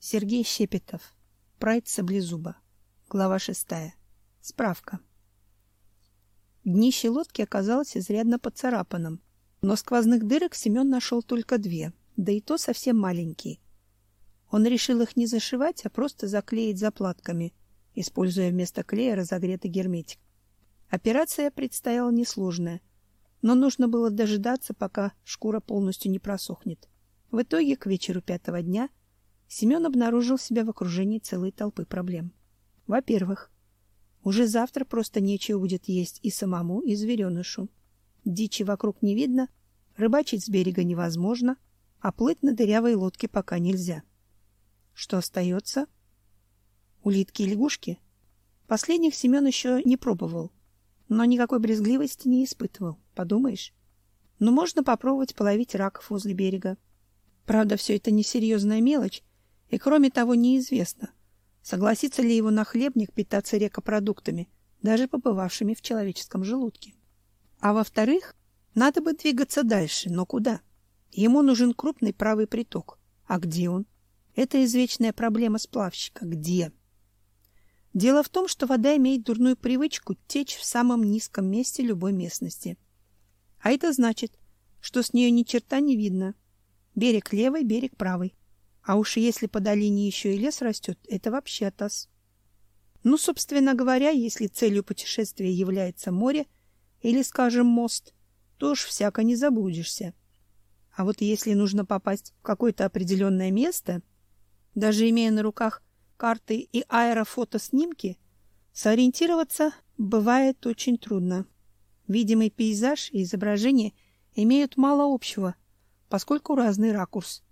Сергей Щепетов. Прайд Саблезуба. Глава шестая. Справка. Днище лодки оказалось изрядно поцарапанным, но сквозных дырок Семен нашел только две, да и то совсем маленькие. Он решил их не зашивать, а просто заклеить заплатками, используя вместо клея разогретый герметик. Операция предстояла несложная, но нужно было дожидаться, пока шкура полностью не просохнет. В итоге к вечеру пятого дня Семен обнаружил себя в окружении целой толпы проблем. Во-первых, уже завтра просто нечего будет есть и самому, и зверенышу. Дичи вокруг не видно, рыбачить с берега невозможно, а плыть на дырявой лодке пока нельзя. Что остается? Улитки и лягушки? Последних Семен еще не пробовал, но никакой брезгливости не испытывал, подумаешь. Но можно попробовать половить раков возле берега. Правда, все это несерьезная мелочь, и кроме того неизвестно, согласится ли его нахлебник питаться рекопродуктами, даже побывавшими в человеческом желудке. А во-вторых, надо бы двигаться дальше, но куда? Ему нужен крупный правый приток. А где он? Это извечная проблема сплавщика. Где? Дело в том, что вода имеет дурную привычку течь в самом низком месте любой местности. А это значит, что с нее ни черта не видно. Берег левый, берег правый. А уж если по долине еще и лес растет, это вообще атас. Ну, собственно говоря, если целью путешествия является море или, скажем, мост, то уж всяко не заблудишься. А вот если нужно попасть в какое-то определенное место, даже имея на руках карты и аэрофотоснимки, сориентироваться бывает очень трудно. Видимый пейзаж и изображение имеют мало общего, поскольку разный ракурс.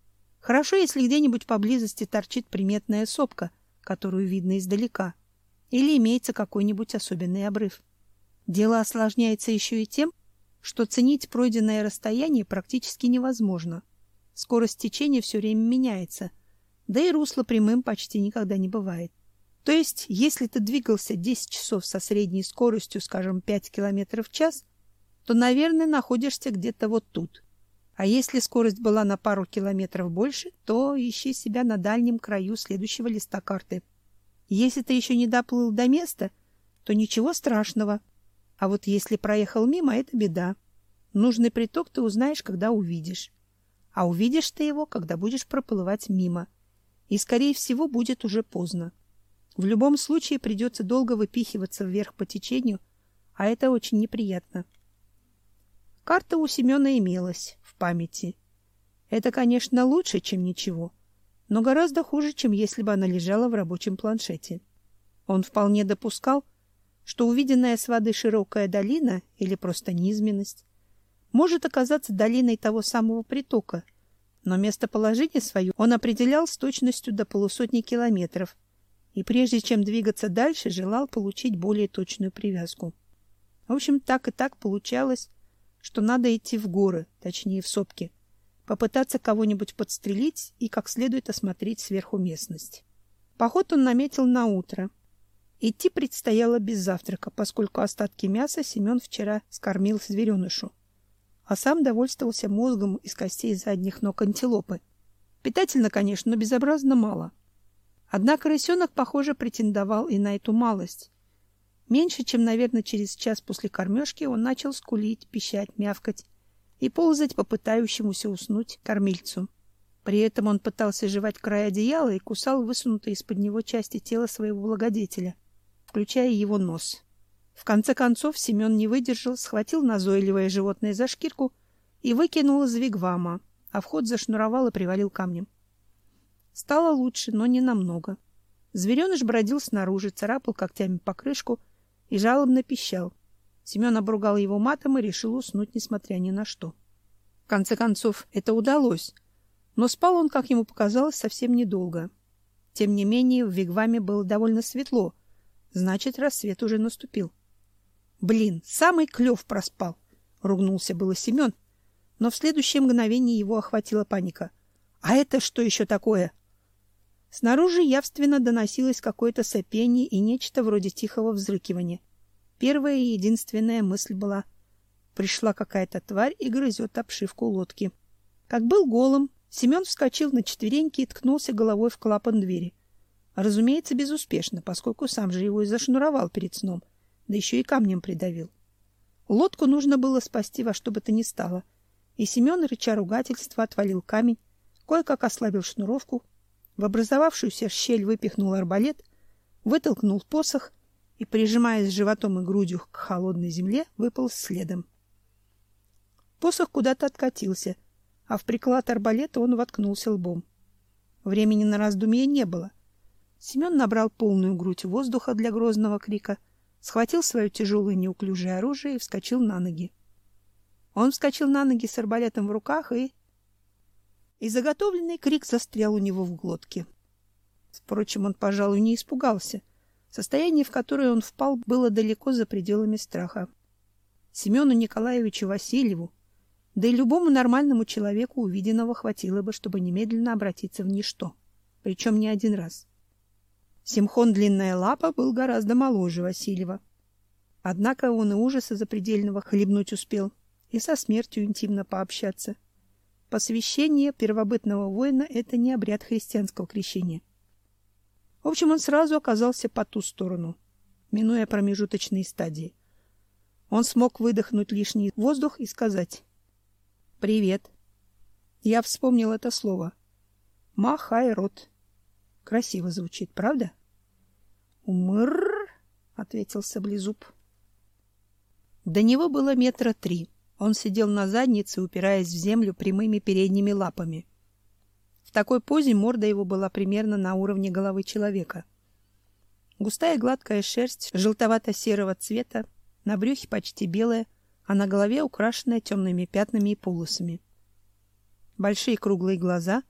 Хорошо, если где-нибудь поблизости торчит приметная сопка, которую видно издалека, или имеется какой-нибудь особенный обрыв. Дело осложняется еще и тем, что ценить пройденное расстояние практически невозможно. Скорость течения все время меняется, да и русло прямым почти никогда не бывает. То есть, если ты двигался 10 часов со средней скоростью, скажем, 5 км в час, то, наверное, находишься где-то вот тут, а если скорость была на пару километров больше, то ищи себя на дальнем краю следующего листа карты. Если ты еще не доплыл до места, то ничего страшного. А вот если проехал мимо, это беда. Нужный приток ты узнаешь, когда увидишь. А увидишь ты его, когда будешь проплывать мимо. И, скорее всего, будет уже поздно. В любом случае придется долго выпихиваться вверх по течению, а это очень неприятно. Карта у Семена имелась памяти. Это, конечно, лучше, чем ничего, но гораздо хуже, чем если бы она лежала в рабочем планшете. Он вполне допускал, что увиденная с воды широкая долина или просто низменность может оказаться долиной того самого притока, но местоположение свое он определял с точностью до полусотни километров и прежде чем двигаться дальше, желал получить более точную привязку. В общем, так и так получалось, что надо идти в горы, точнее в сопки, попытаться кого-нибудь подстрелить и как следует осмотреть сверху местность. Поход он наметил на утро. Идти предстояло без завтрака, поскольку остатки мяса Семен вчера скормил зверенышу, а сам довольствовался мозгом из костей задних ног антилопы. Питательно, конечно, но безобразно мало. Однако рысенок, похоже, претендовал и на эту малость, Меньше чем, наверное, через час после кормежки он начал скулить, пищать, мявкать и ползать по пытающемуся уснуть кормильцу. При этом он пытался жевать край одеяла и кусал высунутые из-под него части тела своего благодетеля, включая его нос. В конце концов Семен не выдержал, схватил назойливое животное за шкирку и выкинул из вигвама, а вход зашнуровал и привалил камнем. Стало лучше, но не намного. Звереныш бродил снаружи, царапал когтями покрышку и жалобно пищал. Семен обругал его матом и решил уснуть, несмотря ни на что. В конце концов, это удалось, но спал он, как ему показалось, совсем недолго. Тем не менее, в вигваме было довольно светло, значит, рассвет уже наступил. Блин, самый клев проспал, ругнулся было Семен, но в следующее мгновение его охватила паника. А это что еще такое? Снаружи явственно доносилось какое-то сопение и нечто вроде тихого взрыкивания. Первая и единственная мысль была: пришла какая-то тварь и грызет обшивку лодки. Как был голым, Семен вскочил на четвереньки и ткнулся головой в клапан двери. Разумеется, безуспешно, поскольку сам же его и зашнуровал перед сном, да еще и камнем придавил. Лодку нужно было спасти во что бы то ни стало, и Семен, рыча ругательства, отвалил камень, кое-как ослабил шнуровку, в образовавшуюся щель выпихнул арбалет, вытолкнул посох и, прижимаясь животом и грудью к холодной земле, выполз следом. Посох куда-то откатился, а в приклад арбалета он воткнулся лбом. Времени на раздумье не было. Семен набрал полную грудь воздуха для грозного крика, схватил свое тяжелое неуклюжее оружие и вскочил на ноги. Он вскочил на ноги с арбалетом в руках и... И заготовленный крик застрял у него в глотке. Впрочем, он, пожалуй, не испугался. Состояние, в которое он впал, было далеко за пределами страха. Семену Николаевичу Васильеву, да и любому нормальному человеку увиденного хватило бы, чтобы немедленно обратиться в ничто, причем не один раз. Симхон Длинная Лапа был гораздо моложе Васильева. Однако он и ужаса запредельного хлебнуть успел, и со смертью интимно пообщаться. Посвящение первобытного воина — это не обряд христианского крещения. В общем, он сразу оказался по ту сторону, минуя промежуточные стадии. Он смог выдохнуть лишний воздух и сказать Привет. Я вспомнил это слово. Махайрот. Красиво звучит, правда? Умр, ответил саблезуб. До него было метра три. Он сидел на заднице, упираясь в землю прямыми передними лапами. В такой позе морда его была примерно на уровне головы человека. Густая гладкая шерсть желтовато-серого цвета, на брюхе почти белая, а на голове украшенная темными пятнами и полосами. Большие круглые глаза,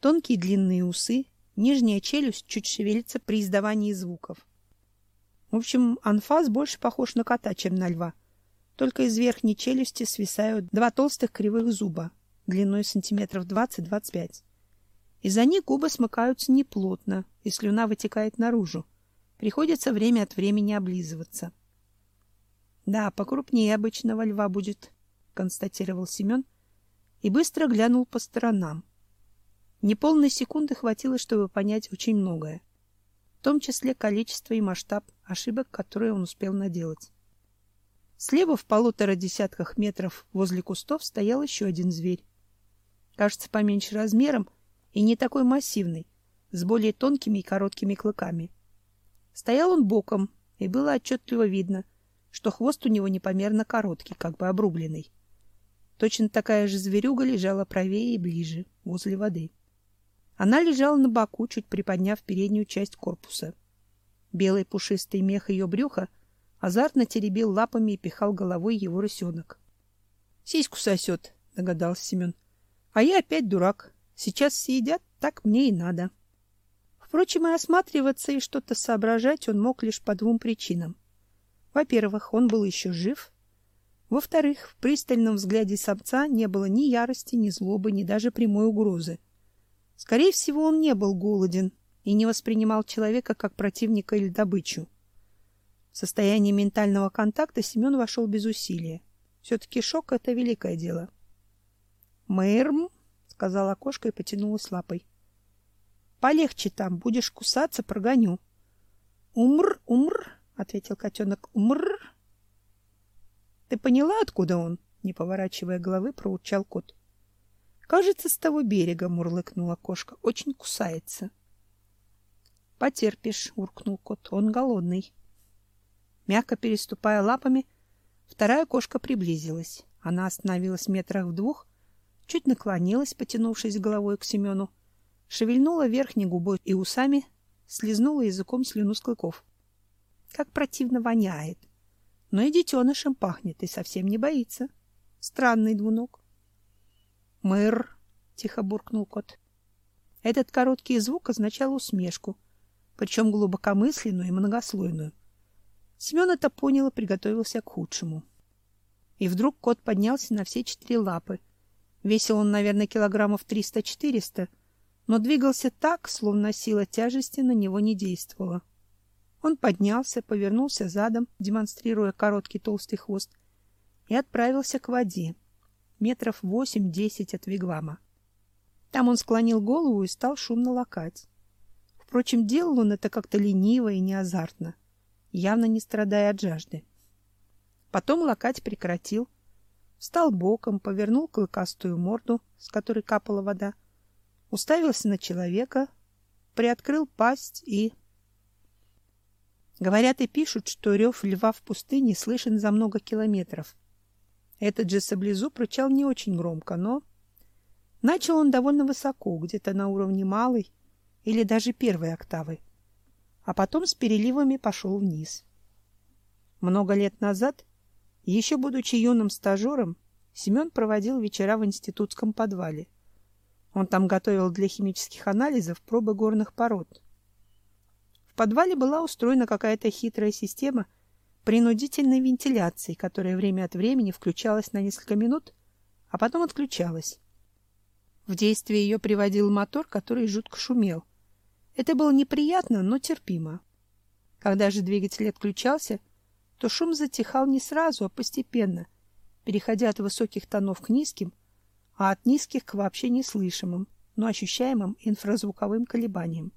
тонкие длинные усы, нижняя челюсть чуть шевелится при издавании звуков. В общем, анфас больше похож на кота, чем на льва. Только из верхней челюсти свисают два толстых кривых зуба, длиной сантиметров 20-25. Из-за них губы смыкаются неплотно, и слюна вытекает наружу. Приходится время от времени облизываться. Да, покрупнее обычного льва будет, констатировал Семен и быстро глянул по сторонам. Неполной секунды хватило, чтобы понять очень многое, в том числе количество и масштаб ошибок, которые он успел наделать. Слева в полутора десятках метров возле кустов стоял еще один зверь. Кажется, поменьше размером и не такой массивный, с более тонкими и короткими клыками. Стоял он боком, и было отчетливо видно — что хвост у него непомерно короткий, как бы обрубленный. Точно такая же зверюга лежала правее и ближе, возле воды. Она лежала на боку, чуть приподняв переднюю часть корпуса. Белый пушистый мех ее брюха азартно теребил лапами и пихал головой его рысенок. — Сиську сосет, — догадался Семен. — А я опять дурак. Сейчас все едят, так мне и надо. Впрочем, и осматриваться и что-то соображать он мог лишь по двум причинам. Во-первых, он был еще жив. Во-вторых, в пристальном взгляде самца не было ни ярости, ни злобы, ни даже прямой угрозы. Скорее всего, он не был голоден и не воспринимал человека как противника или добычу. В состояние ментального контакта Семен вошел без усилия. Все-таки шок — это великое дело. «Мэрм», — сказала кошка и потянулась лапой. «Полегче там, будешь кусаться, прогоню». «Умр, умр», ответил котенок. Умр. Ты поняла, откуда он? Не поворачивая головы, проурчал кот. Кажется, с того берега, мурлыкнула кошка. Очень кусается. Потерпишь, уркнул кот. Он голодный. Мягко переступая лапами, вторая кошка приблизилась. Она остановилась метрах в двух, чуть наклонилась, потянувшись головой к Семену, шевельнула верхней губой и усами, слезнула языком слюну с клыков. Как противно воняет. Но и детенышем пахнет и совсем не боится. Странный двуног. Мыр, тихо буркнул кот. Этот короткий звук означал усмешку, причем глубокомысленную и многослойную. Семен это понял и приготовился к худшему. И вдруг кот поднялся на все четыре лапы. Весил он, наверное, килограммов триста-четыреста, но двигался так, словно сила тяжести на него не действовала. Он поднялся, повернулся задом, демонстрируя короткий толстый хвост, и отправился к воде, метров восемь-десять от вигвама. Там он склонил голову и стал шумно лакать. Впрочем, делал он это как-то лениво и неазартно, явно не страдая от жажды. Потом лакать прекратил, встал боком, повернул клыкастую морду, с которой капала вода, уставился на человека, приоткрыл пасть и... Говорят и пишут, что рев льва в пустыне слышен за много километров. Этот же саблезуб рычал не очень громко, но... Начал он довольно высоко, где-то на уровне малой или даже первой октавы, а потом с переливами пошел вниз. Много лет назад, еще будучи юным стажером, Семен проводил вечера в институтском подвале. Он там готовил для химических анализов пробы горных пород. В подвале была устроена какая-то хитрая система принудительной вентиляции, которая время от времени включалась на несколько минут, а потом отключалась. В действие ее приводил мотор, который жутко шумел. Это было неприятно, но терпимо. Когда же двигатель отключался, то шум затихал не сразу, а постепенно, переходя от высоких тонов к низким, а от низких к вообще неслышимым, но ощущаемым инфразвуковым колебаниям.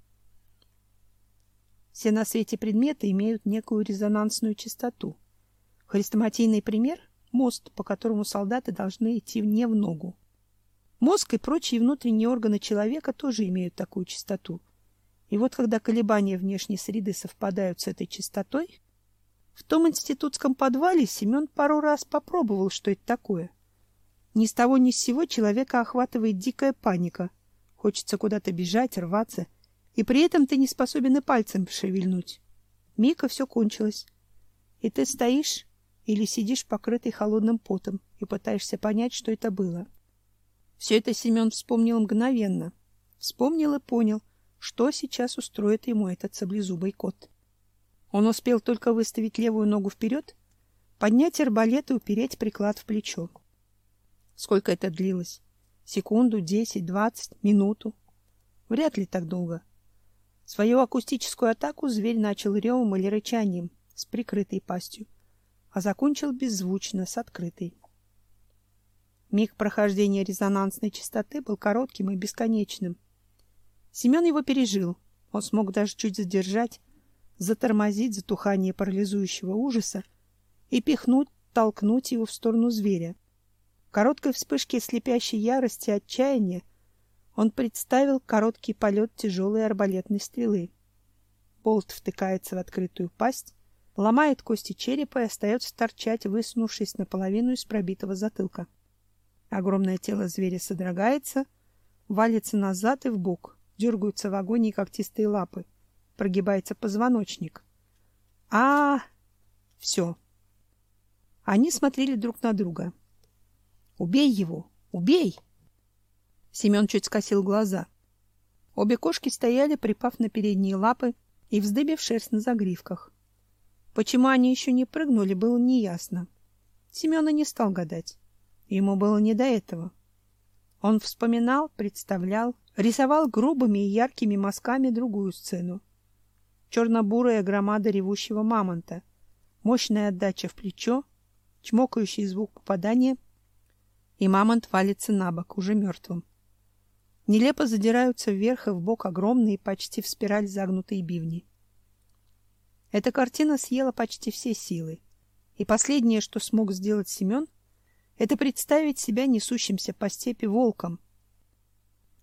Все на свете предметы имеют некую резонансную частоту. Хрестоматийный пример — мост, по которому солдаты должны идти не в ногу. Мозг и прочие внутренние органы человека тоже имеют такую частоту. И вот когда колебания внешней среды совпадают с этой частотой, в том институтском подвале Семен пару раз попробовал, что это такое. Ни с того ни с сего человека охватывает дикая паника. Хочется куда-то бежать, рваться, и при этом ты не способен и пальцем шевельнуть. Мика все кончилось. И ты стоишь или сидишь покрытый холодным потом и пытаешься понять, что это было. — все это Семен вспомнил мгновенно. Вспомнил и понял, что сейчас устроит ему этот саблезубый кот. Он успел только выставить левую ногу вперед, поднять арбалет и упереть приклад в плечо. Сколько это длилось? Секунду, десять, двадцать, минуту? Вряд ли так долго. Свою акустическую атаку зверь начал ревом или рычанием с прикрытой пастью, а закончил беззвучно с открытой. Миг прохождения резонансной частоты был коротким и бесконечным. Семен его пережил. Он смог даже чуть задержать, затормозить затухание парализующего ужаса и пихнуть, толкнуть его в сторону зверя. В короткой вспышке слепящей ярости и отчаяния он представил короткий полет тяжелой арбалетной стрелы. Болт втыкается в открытую пасть, ломает кости черепа и остается торчать, высунувшись наполовину из пробитого затылка. Огромное тело зверя содрогается, валится назад и вбок, дергаются в агонии когтистые лапы, прогибается позвоночник. А, -а, все. Они смотрели друг на друга. Убей его, убей! Семен чуть скосил глаза. Обе кошки стояли, припав на передние лапы и вздыбив шерсть на загривках. Почему они еще не прыгнули, было неясно. Семена не стал гадать. Ему было не до этого. Он вспоминал, представлял, рисовал грубыми и яркими мазками другую сцену. Черно-бурая громада ревущего мамонта, мощная отдача в плечо, чмокающий звук попадания, и мамонт валится на бок, уже мертвым. Нелепо задираются вверх и вбок огромные, почти в спираль загнутые бивни. Эта картина съела почти все силы, и последнее, что смог сделать Семен — это представить себя несущимся по степи волком,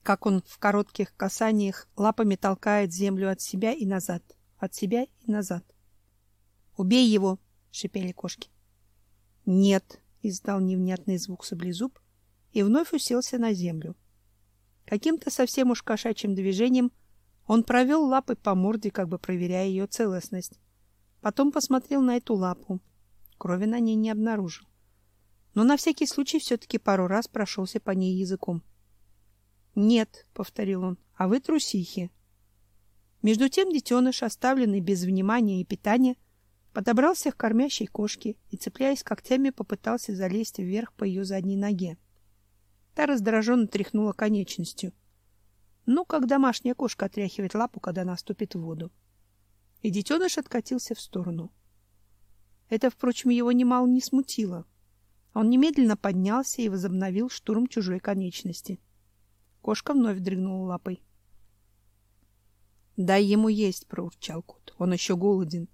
как он в коротких касаниях лапами толкает землю от себя и назад, от себя и назад. «Убей его!» — шипели кошки. «Нет!» — издал невнятный звук саблезуб и вновь уселся на землю. Каким-то совсем уж кошачьим движением он провел лапой по морде, как бы проверяя ее целостность. Потом посмотрел на эту лапу. Крови на ней не обнаружил но на всякий случай все-таки пару раз прошелся по ней языком. «Нет», — повторил он, — «а вы трусихи». Между тем детеныш, оставленный без внимания и питания, подобрался к кормящей кошке и, цепляясь когтями, попытался залезть вверх по ее задней ноге. Та раздраженно тряхнула конечностью. Ну, как домашняя кошка отряхивает лапу, когда наступит в воду. И детеныш откатился в сторону. Это, впрочем, его немало не смутило. Он немедленно поднялся и возобновил штурм чужой конечности. Кошка вновь дрыгнула лапой. «Дай ему есть!» — проурчал кот. «Он еще голоден».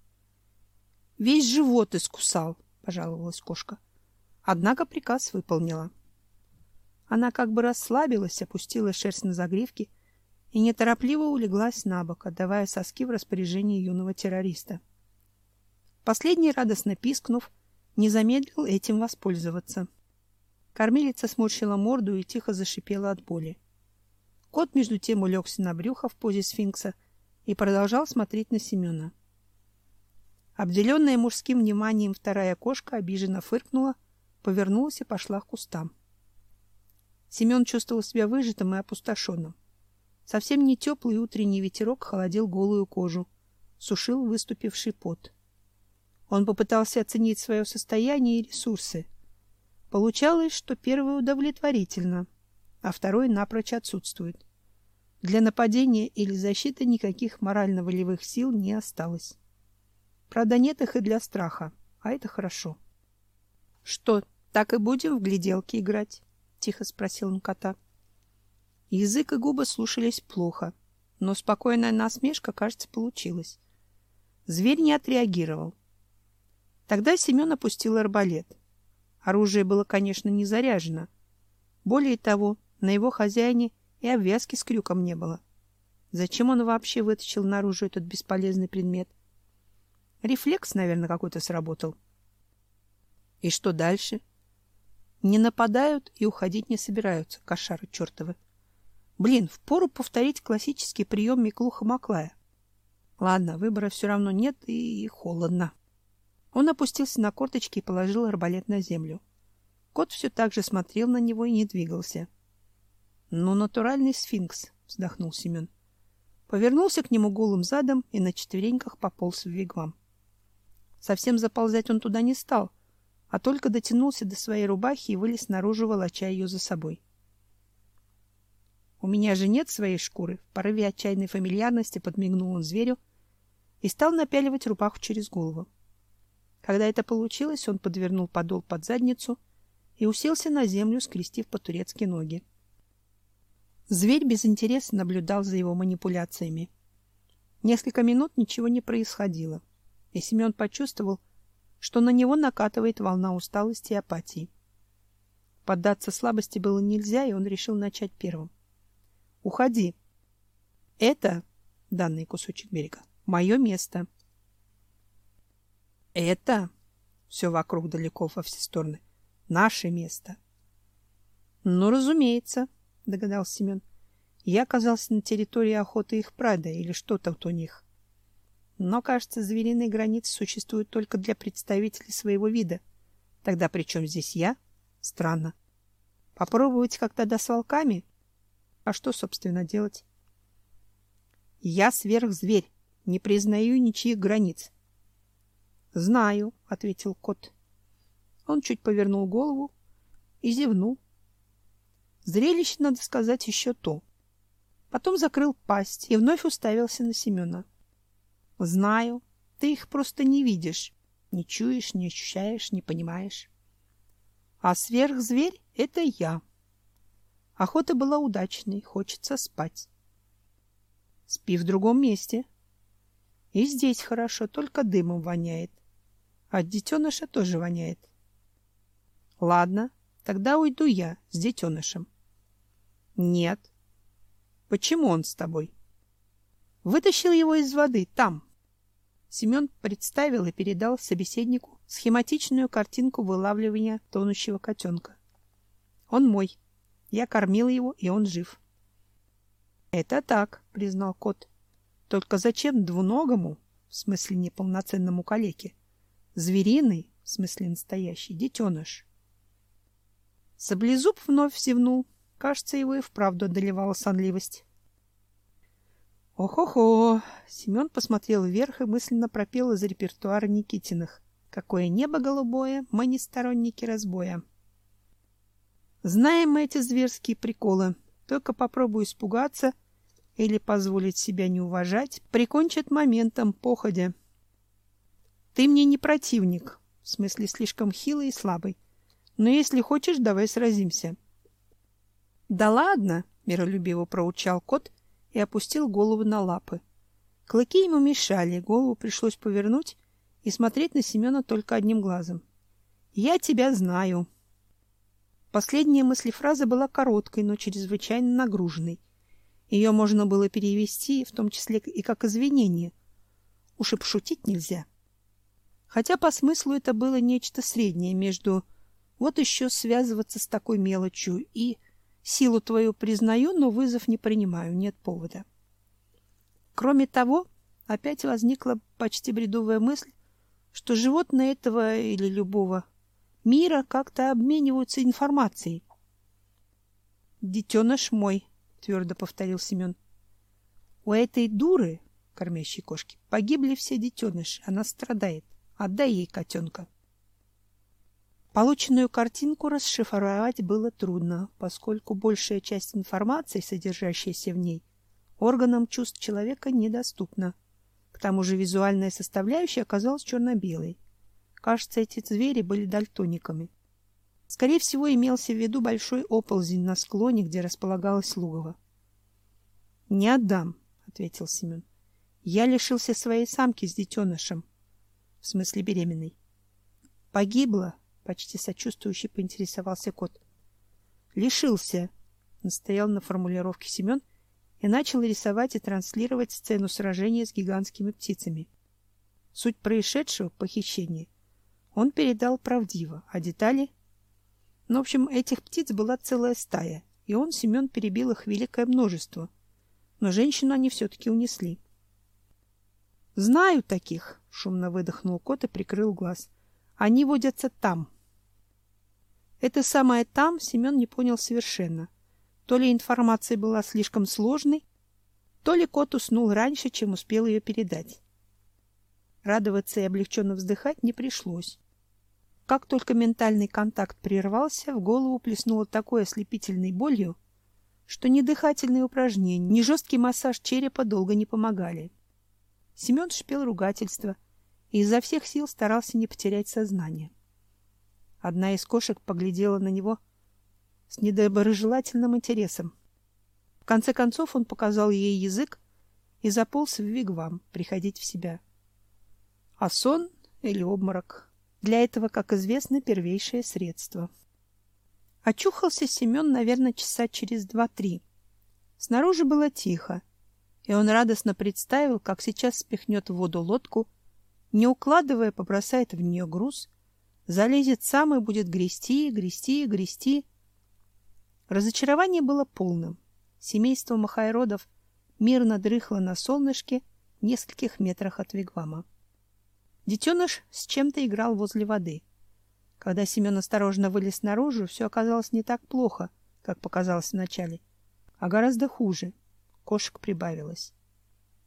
«Весь живот искусал!» — пожаловалась кошка. Однако приказ выполнила. Она как бы расслабилась, опустила шерсть на загривки и неторопливо улеглась на бок, отдавая соски в распоряжение юного террориста. Последний, радостно пискнув, не замедлил этим воспользоваться. Кормилица сморщила морду и тихо зашипела от боли. Кот между тем улегся на брюхо в позе сфинкса и продолжал смотреть на Семена. Обделенная мужским вниманием вторая кошка обиженно фыркнула, повернулась и пошла к кустам. Семен чувствовал себя выжатым и опустошенным. Совсем не теплый утренний ветерок холодил голую кожу, сушил выступивший пот. Он попытался оценить свое состояние и ресурсы. Получалось, что первый удовлетворительно, а второй напрочь отсутствует. Для нападения или защиты никаких морально-волевых сил не осталось. Правда, нет их и для страха, а это хорошо. — Что, так и будем в гляделки играть? — тихо спросил он кота. Язык и губы слушались плохо, но спокойная насмешка, кажется, получилась. Зверь не отреагировал. Тогда Семен опустил арбалет. Оружие было, конечно, не заряжено. Более того, на его хозяине и обвязки с крюком не было. Зачем он вообще вытащил наружу этот бесполезный предмет? Рефлекс, наверное, какой-то сработал. И что дальше? Не нападают и уходить не собираются, кошары чертовы. Блин, впору повторить классический прием Миклуха-Маклая. Ладно, выбора все равно нет и холодно. Он опустился на корточки и положил арбалет на землю. Кот все так же смотрел на него и не двигался. — ну, натуральный сфинкс, вздохнул Семен. Повернулся к нему голым задом и на четвереньках пополз в вигвам. Совсем заползать он туда не стал, а только дотянулся до своей рубахи и вылез наружу, волоча ее за собой. У меня же нет своей шкуры. В порыве отчаянной фамильярности подмигнул он зверю и стал напяливать рубаху через голову. Когда это получилось, он подвернул подол под задницу и уселся на землю, скрестив по-турецки ноги. Зверь без интереса наблюдал за его манипуляциями. Несколько минут ничего не происходило, и Семен почувствовал, что на него накатывает волна усталости и апатии. Поддаться слабости было нельзя, и он решил начать первым. «Уходи. Это, данный кусочек берега, мое место. Это, все вокруг далеко во все стороны, наше место. Ну, разумеется, — догадался Семен. Я оказался на территории охоты их прада или что-то у них. Но, кажется, звериные границы существуют только для представителей своего вида. Тогда при чем здесь я? Странно. Попробовать как тогда с волками? А что, собственно, делать? Я сверхзверь, не признаю ничьих границ. Знаю, ответил кот. Он чуть повернул голову и зевнул, Зрелище, надо сказать, еще то. Потом закрыл пасть и вновь уставился на Семена. — Знаю, ты их просто не видишь, не чуешь, не ощущаешь, не понимаешь. А сверхзверь — это я. Охота была удачной, хочется спать. Спи в другом месте. И здесь хорошо, только дымом воняет. От детеныша тоже воняет. Ладно, тогда уйду я с детенышем. Нет. Почему он с тобой? Вытащил его из воды там. Семен представил и передал собеседнику схематичную картинку вылавливания тонущего котенка. Он мой. Я кормил его, и он жив. Это так, признал кот. Только зачем двуногому, в смысле неполноценному калеке, звериный, в смысле настоящий, детеныш? Саблезуб вновь зевнул, Кажется, его и вправду одолевала сонливость. Ох-охо! Семен посмотрел вверх и мысленно пропел из репертуара Никитиных. Какое небо голубое, мы не сторонники разбоя. Знаем мы эти зверские приколы. Только попробуй испугаться или позволить себя не уважать, прикончат моментом походя. Ты мне не противник, в смысле слишком хилый и слабый. Но если хочешь, давай сразимся. Да ладно, миролюбиво проучал кот и опустил голову на лапы. Клыки ему мешали, голову пришлось повернуть и смотреть на Семена только одним глазом. Я тебя знаю. Последняя мыслефраза была короткой, но чрезвычайно нагруженной. Ее можно было перевести, в том числе и как извинение. Уж и пошутить нельзя. Хотя по смыслу это было нечто среднее между вот еще связываться с такой мелочью и силу твою признаю, но вызов не принимаю, нет повода. Кроме того, опять возникла почти бредовая мысль, что животные этого или любого мира как-то обмениваются информацией. Детеныш мой, твердо повторил Семен. У этой дуры, кормящей кошки, погибли все детеныши, она страдает. Отдай ей котенка. Полученную картинку расшифровать было трудно, поскольку большая часть информации, содержащейся в ней, органам чувств человека недоступна. К тому же визуальная составляющая оказалась черно-белой. Кажется, эти звери были дальтониками. Скорее всего, имелся в виду большой оползень на склоне, где располагалось лугово. — Не отдам, — ответил Семен. — Я лишился своей самки с детенышем. В смысле беременной. — Погибла, — почти сочувствующе поинтересовался кот. — Лишился, — настоял на формулировке Семен и начал рисовать и транслировать сцену сражения с гигантскими птицами. Суть происшедшего — похищение — он передал правдиво, а детали... Ну, в общем, этих птиц была целая стая, и он, Семен, перебил их великое множество. Но женщину они все-таки унесли. — Знаю таких, — шумно выдохнул кот и прикрыл глаз. — Они водятся там. Это самое «там» Семен не понял совершенно. То ли информация была слишком сложной, то ли кот уснул раньше, чем успел ее передать. Радоваться и облегченно вздыхать не пришлось. Как только ментальный контакт прервался, в голову плеснуло такой ослепительной болью, что ни дыхательные упражнения, ни жесткий массаж черепа долго не помогали. Семен шипел ругательство и изо всех сил старался не потерять сознание. Одна из кошек поглядела на него с недоброжелательным интересом. В конце концов он показал ей язык и заполз в вигвам приходить в себя. А сон или обморок для этого, как известно, первейшее средство. Очухался Семен, наверное, часа через два-три. Снаружи было тихо, и он радостно представил, как сейчас спихнет в воду лодку, не укладывая, побросает в нее груз, залезет сам и будет грести, грести, грести. Разочарование было полным. Семейство Махайродов мирно дрыхло на солнышке в нескольких метрах от Вигвама. Детеныш с чем-то играл возле воды. Когда Семен осторожно вылез наружу, все оказалось не так плохо, как показалось вначале, а гораздо хуже. Кошек прибавилось.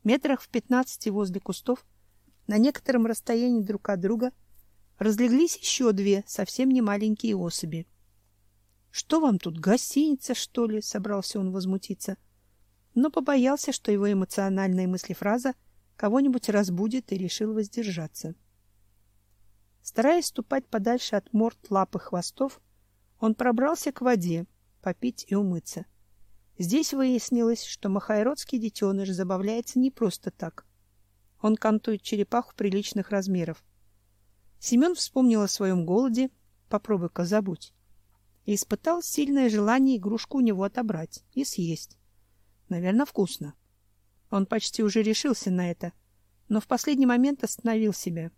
Метрах в пятнадцати возле кустов, на некотором расстоянии друг от друга, разлеглись еще две совсем не маленькие особи. Что вам тут гостиница, что ли? собрался он возмутиться, но побоялся, что его эмоциональная мыслефраза кого-нибудь разбудит и решил воздержаться. Стараясь ступать подальше от морд, лап и хвостов, он пробрался к воде, попить и умыться. Здесь выяснилось, что махайродский детеныш забавляется не просто так. Он кантует черепаху приличных размеров. Семен вспомнил о своем голоде, попробуй-ка забудь, и испытал сильное желание игрушку у него отобрать и съесть. Наверное, вкусно. Он почти уже решился на это, но в последний момент остановил себя.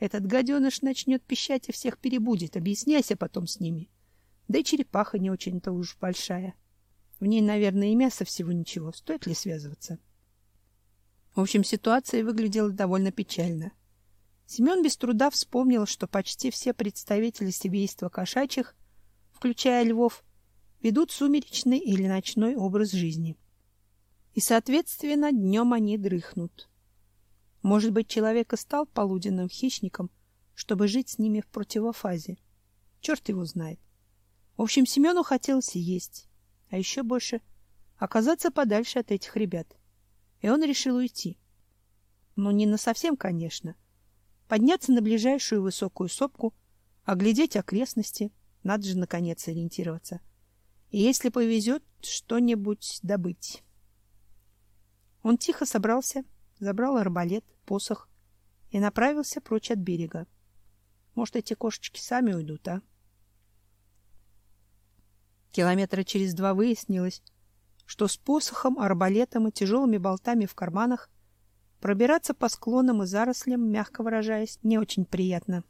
Этот гаденыш начнет пищать и всех перебудет, объясняйся потом с ними. Да и черепаха не очень-то уж большая. В ней, наверное, и мяса всего ничего. Стоит ли связываться? В общем, ситуация выглядела довольно печально. Семен без труда вспомнил, что почти все представители семейства кошачьих, включая львов, ведут сумеречный или ночной образ жизни и, соответственно, днем они дрыхнут. Может быть, человек и стал полуденным хищником, чтобы жить с ними в противофазе. Черт его знает. В общем, Семену хотелось есть, а еще больше оказаться подальше от этих ребят. И он решил уйти. Но не на совсем, конечно. Подняться на ближайшую высокую сопку, оглядеть окрестности, надо же наконец ориентироваться. и, если повезет, что-нибудь добыть. Он тихо собрался, забрал арбалет, посох и направился прочь от берега. Может, эти кошечки сами уйдут, а? Километра через два выяснилось, что с посохом, арбалетом и тяжелыми болтами в карманах пробираться по склонам и зарослям, мягко выражаясь, не очень приятно.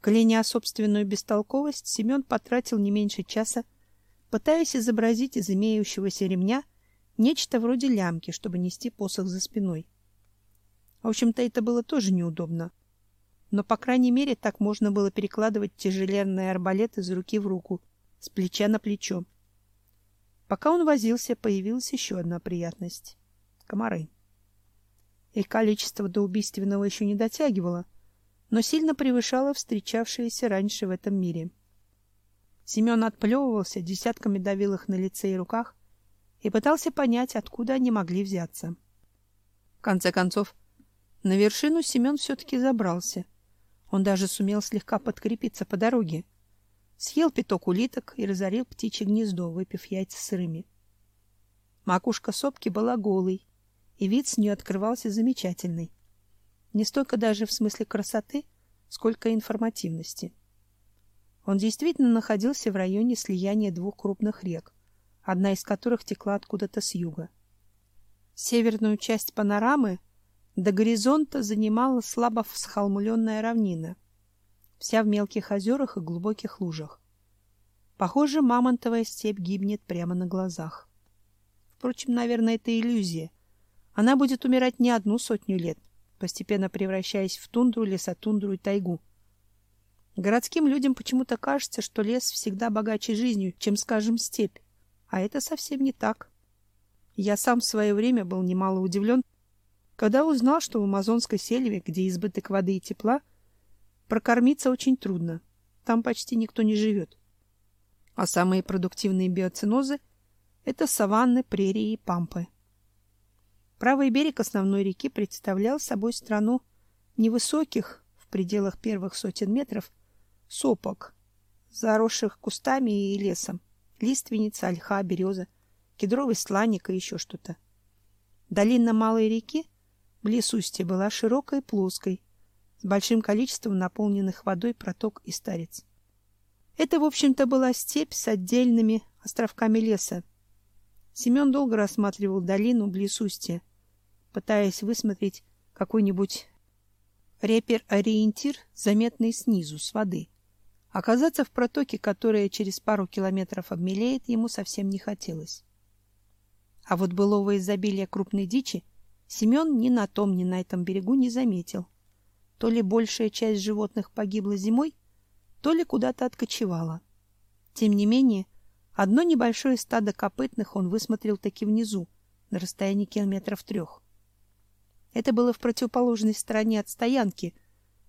Кляня собственную бестолковость, Семен потратил не меньше часа, пытаясь изобразить из имеющегося ремня нечто вроде лямки, чтобы нести посох за спиной. В общем-то, это было тоже неудобно. Но, по крайней мере, так можно было перекладывать тяжеленный арбалет из руки в руку, с плеча на плечо. Пока он возился, появилась еще одна приятность — комары. Их количество до убийственного еще не дотягивало, но сильно превышало встречавшиеся раньше в этом мире. Семен отплевывался, десятками давил их на лице и руках и пытался понять, откуда они могли взяться. В конце концов, на вершину Семен все-таки забрался. Он даже сумел слегка подкрепиться по дороге. Съел пяток улиток и разорил птичье гнездо, выпив яйца сырыми. Макушка сопки была голой, и вид с нее открывался замечательный. Не столько даже в смысле красоты, сколько информативности. Он действительно находился в районе слияния двух крупных рек, одна из которых текла откуда-то с юга. Северную часть панорамы до горизонта занимала слабо всхолмленная равнина — вся в мелких озерах и глубоких лужах. Похоже, мамонтовая степь гибнет прямо на глазах. Впрочем, наверное, это иллюзия. Она будет умирать не одну сотню лет, постепенно превращаясь в тундру, лесотундру и тайгу. Городским людям почему-то кажется, что лес всегда богаче жизнью, чем, скажем, степь. А это совсем не так. Я сам в свое время был немало удивлен, когда узнал, что в амазонской сельве, где избыток воды и тепла, Прокормиться очень трудно. Там почти никто не живет. А самые продуктивные биоценозы — это саванны, прерии и пампы. Правый берег основной реки представлял собой страну невысоких, в пределах первых сотен метров, сопок, заросших кустами и лесом, лиственница, ольха, береза, кедровый сланник и еще что-то. Долина малой реки, близ устья, была широкой и плоской, с большим количеством наполненных водой проток и старец. Это, в общем-то, была степь с отдельными островками леса. Семен долго рассматривал долину близ устья, пытаясь высмотреть какой-нибудь репер-ориентир, заметный снизу, с воды. Оказаться в протоке, которая через пару километров обмелеет, ему совсем не хотелось. А вот былого изобилия крупной дичи Семен ни на том, ни на этом берегу не заметил. То ли большая часть животных погибла зимой, то ли куда-то откочевала. Тем не менее, одно небольшое стадо копытных он высмотрел таки внизу, на расстоянии километров трех. Это было в противоположной стороне от стоянки,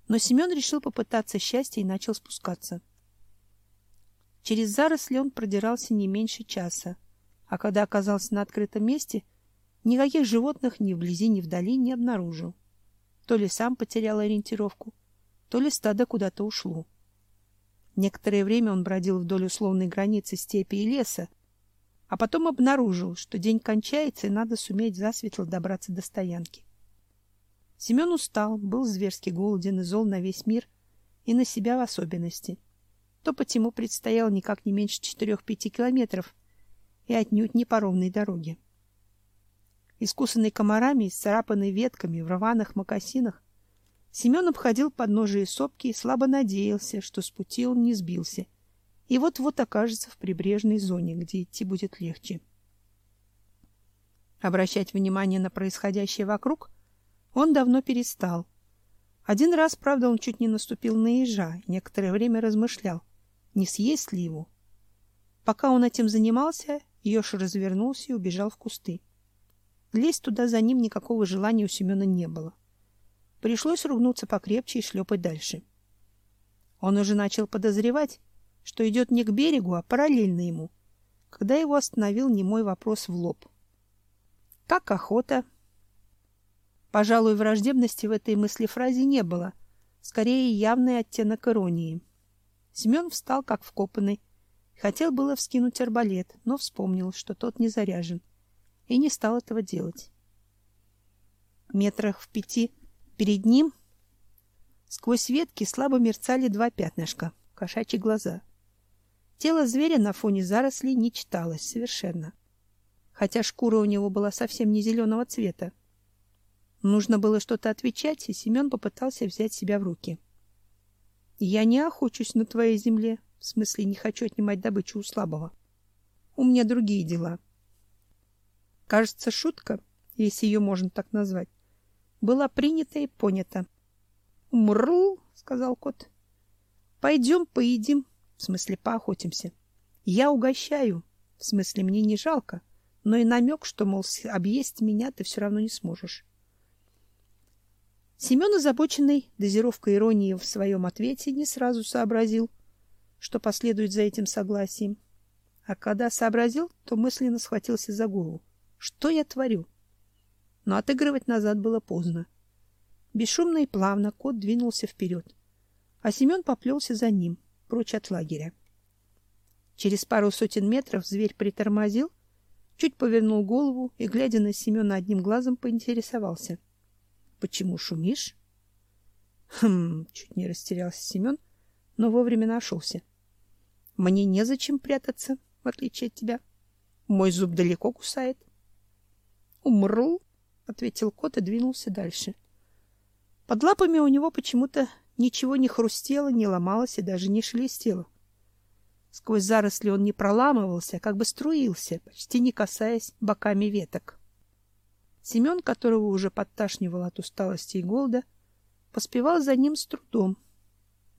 но Семен решил попытаться счастья и начал спускаться. Через заросли он продирался не меньше часа, а когда оказался на открытом месте, никаких животных ни вблизи, ни вдали не обнаружил. То ли сам потерял ориентировку, то ли стадо куда-то ушло. Некоторое время он бродил вдоль условной границы степи и леса, а потом обнаружил, что день кончается и надо суметь засветло добраться до стоянки. Семен устал, был зверски голоден и зол на весь мир и на себя в особенности. Топать ему предстояло никак не меньше четырех-пяти километров и отнюдь не по ровной дороге искусанный комарами и ветками в рваных мокасинах, Семен обходил подножие сопки и слабо надеялся, что с пути он не сбился, и вот-вот окажется в прибрежной зоне, где идти будет легче. Обращать внимание на происходящее вокруг он давно перестал. Один раз, правда, он чуть не наступил на ежа и некоторое время размышлял, не съесть ли его. Пока он этим занимался, еж развернулся и убежал в кусты. Лезть туда за ним никакого желания у Семена не было. Пришлось ругнуться покрепче и шлепать дальше. Он уже начал подозревать, что идет не к берегу, а параллельно ему, когда его остановил немой вопрос в лоб. «Как охота?» Пожалуй, враждебности в этой мысли-фразе не было, скорее явный оттенок иронии. Семен встал как вкопанный, Хотел было вскинуть арбалет, но вспомнил, что тот не заряжен, и не стал этого делать. Метрах в пяти перед ним сквозь ветки слабо мерцали два пятнышка, кошачьи глаза. Тело зверя на фоне зарослей не читалось совершенно, хотя шкура у него была совсем не зеленого цвета. Нужно было что-то отвечать, и Семен попытался взять себя в руки. Я не охочусь на твоей земле, в смысле, не хочу отнимать добычу у слабого. У меня другие дела. Кажется, шутка, если ее можно так назвать, была принята и понята. "Мрл", сказал кот. «Пойдем поедим, в смысле, поохотимся. Я угощаю, в смысле, мне не жалко, но и намек, что мол, объесть меня ты все равно не сможешь. Семен, озабоченный дозировкой иронии в своем ответе, не сразу сообразил, что последует за этим согласием. А когда сообразил, то мысленно схватился за голову. Что я творю? Но отыгрывать назад было поздно. Бесшумно и плавно кот двинулся вперед, а Семен поплелся за ним, прочь от лагеря. Через пару сотен метров зверь притормозил, чуть повернул голову и, глядя на Семена одним глазом, поинтересовался — Почему шумишь? Хм, чуть не растерялся Семен, но вовремя нашелся. Мне незачем прятаться, в отличие от тебя. Мой зуб далеко кусает. Умрл, ответил кот и двинулся дальше. Под лапами у него почему-то ничего не хрустело, не ломалось и даже не шелестело. Сквозь заросли он не проламывался, а как бы струился, почти не касаясь боками веток. Семен, которого уже подташнивал от усталости и голода, поспевал за ним с трудом,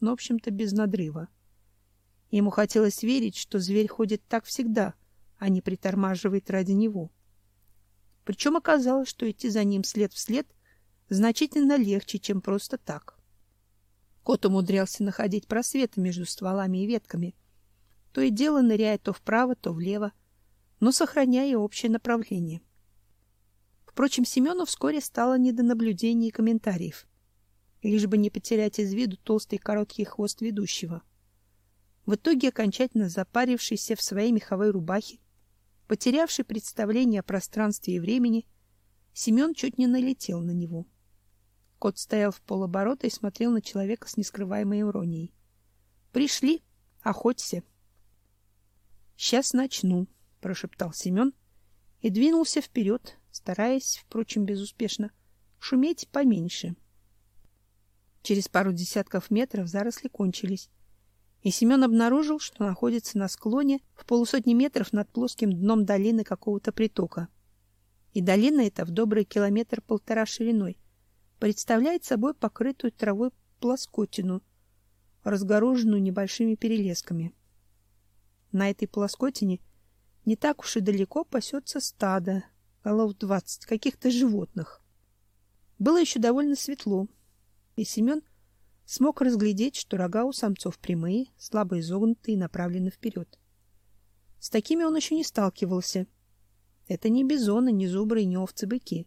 но, в общем-то, без надрыва. Ему хотелось верить, что зверь ходит так всегда, а не притормаживает ради него. Причем оказалось, что идти за ним след в след значительно легче, чем просто так. Кот умудрялся находить просветы между стволами и ветками, то и дело ныряя то вправо, то влево, но сохраняя общее направление. Впрочем, Семену вскоре стало не до наблюдений и комментариев, лишь бы не потерять из виду толстый короткий хвост ведущего. В итоге, окончательно запарившийся в своей меховой рубахе, потерявший представление о пространстве и времени, Семен чуть не налетел на него. Кот стоял в полоборота и смотрел на человека с нескрываемой иронией. «Пришли, охоться!» «Сейчас начну», — прошептал Семен и двинулся вперед, стараясь, впрочем, безуспешно, шуметь поменьше. Через пару десятков метров заросли кончились, и Семен обнаружил, что находится на склоне в полусотни метров над плоским дном долины какого-то притока. И долина эта в добрый километр-полтора шириной представляет собой покрытую травой плоскотину, разгороженную небольшими перелесками. На этой плоскотине не так уж и далеко пасется стадо, голов двадцать каких-то животных. Было еще довольно светло, и Семен смог разглядеть, что рога у самцов прямые, слабо изогнутые и направлены вперед. С такими он еще не сталкивался. Это не бизоны, не зубры и не овцы-быки.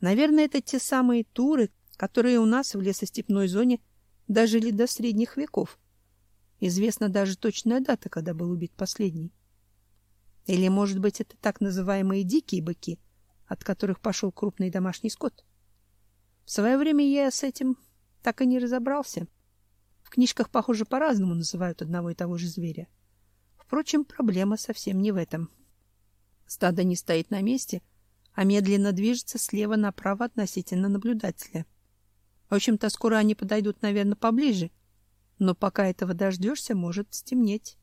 Наверное, это те самые туры, которые у нас в лесостепной зоне дожили до средних веков. Известна даже точная дата, когда был убит последний. Или, может быть, это так называемые дикие быки, от которых пошел крупный домашний скот? В свое время я с этим так и не разобрался. В книжках, похоже, по-разному называют одного и того же зверя. Впрочем, проблема совсем не в этом. Стадо не стоит на месте, а медленно движется слева направо относительно наблюдателя. В общем-то, скоро они подойдут, наверное, поближе, но пока этого дождешься, может стемнеть.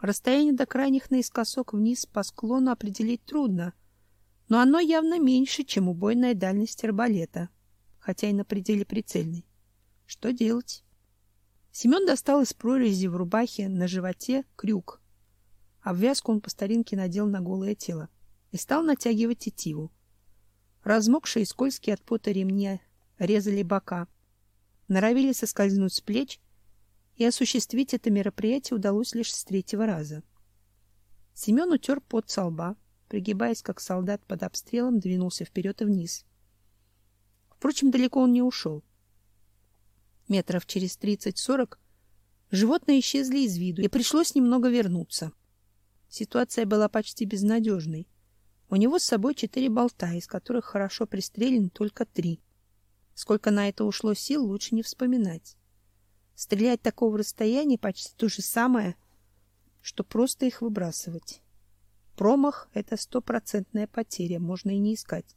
Расстояние до крайних наискосок вниз по склону определить трудно, но оно явно меньше, чем убойная дальность арбалета, хотя и на пределе прицельной. Что делать? Семен достал из прорези в рубахе на животе крюк. Обвязку он по старинке надел на голое тело и стал натягивать тетиву. Размокшие и скользкие от пота ремни резали бока, норовили соскользнуть с плеч и осуществить это мероприятие удалось лишь с третьего раза. Семен утер пот со лба, пригибаясь, как солдат под обстрелом, двинулся вперед и вниз. Впрочем, далеко он не ушел. Метров через тридцать-сорок Животные исчезли из виду, и пришлось немного вернуться. Ситуация была почти безнадежной. У него с собой четыре болта, из которых хорошо пристрелены только три. Сколько на это ушло сил, лучше не вспоминать. Стрелять такого расстояния почти то же самое, что просто их выбрасывать. Промах — это стопроцентная потеря, можно и не искать.